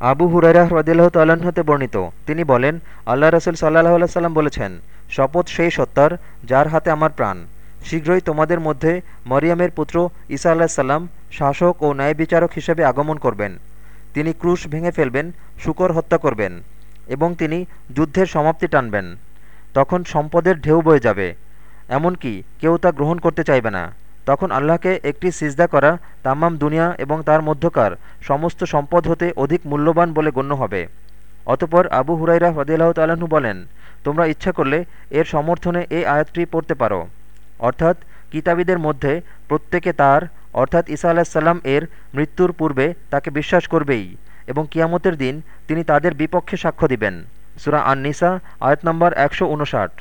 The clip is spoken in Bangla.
আবু হুরাইরাহ রদিল্লাহ তাল্লাহ্ন হতে বর্ণিত। তিনি বলেন, আল্লাহ রসুল সাল্লাহ সাল্লাম বলেছেন, শপথ সেই সত্তার যার হাতে আমার প্রাণ। শীঘ্রই তোমাদের মধ্যে মরিয়মের পুত্র ঈসা আল্লাহ সাল্লাম শাসক ও ন্যায় বিচারক হিসেবে আগমন করবেন। তিনি ক্রুশ ভেঙে ফেলবেন, শুকর হত্যা করবেন এবং তিনি যুদ্ধের সমাপ্তি টানবেন। তখন সম্পদের ঢেউ বয়ে যাবে। এমনকি কেউ তা গ্রহণ করতে চাইবে না। তখন আল্লাহকে একটি সিজদা করা তাম্মাম দুনিয়া এবং তার মধ্যকার সমস্ত সম্পদ হতে অধিক মূল্যবান বলে গণ্য হবে। অতপর আবু হুরাইরা হদিয়াল্লাহ তাল্লাহ্ন বলেন, তোমরা ইচ্ছা করলে এর সমর্থনে এই আয়াতটি পড়তে পারো। অর্থাৎ কিতাবীদের মধ্যে প্রত্যেকে তার, অর্থাৎ ঈসা আলাহিসাল্লাম এর মৃত্যুর পূর্বে তাকে বিশ্বাস করবেই এবং কিয়ামতের দিন তিনি তাদের বিপক্ষে সাক্ষ্য দিবেন। সুরা আন নিসা আয়াত নম্বর একশো উনষাট।